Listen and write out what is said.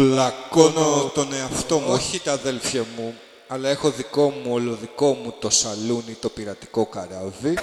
Πλακώνω τον εαυτό μου, όχι τα αδέλφια μου, αλλά έχω δικό μου, όλο δικό μου το σαλούνι, το πειρατικό καράβι.